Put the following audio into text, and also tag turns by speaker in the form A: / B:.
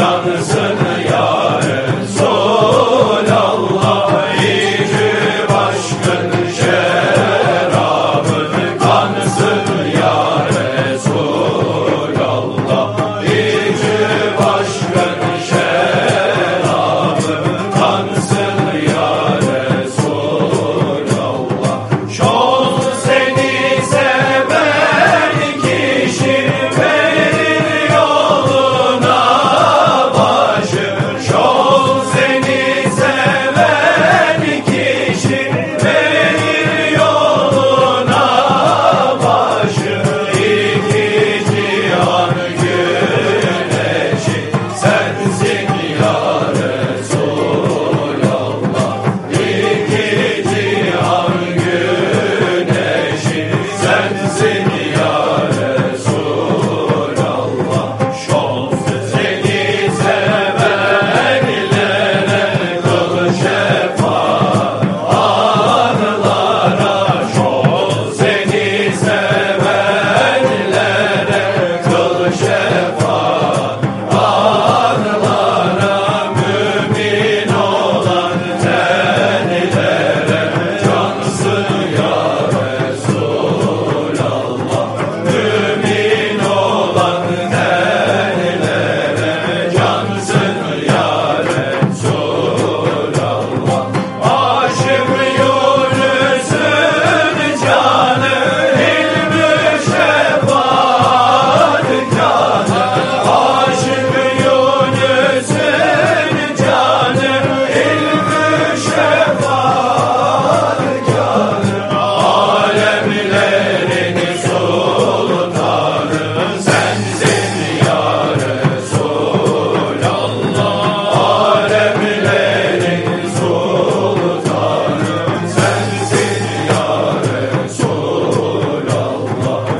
A: on the sun.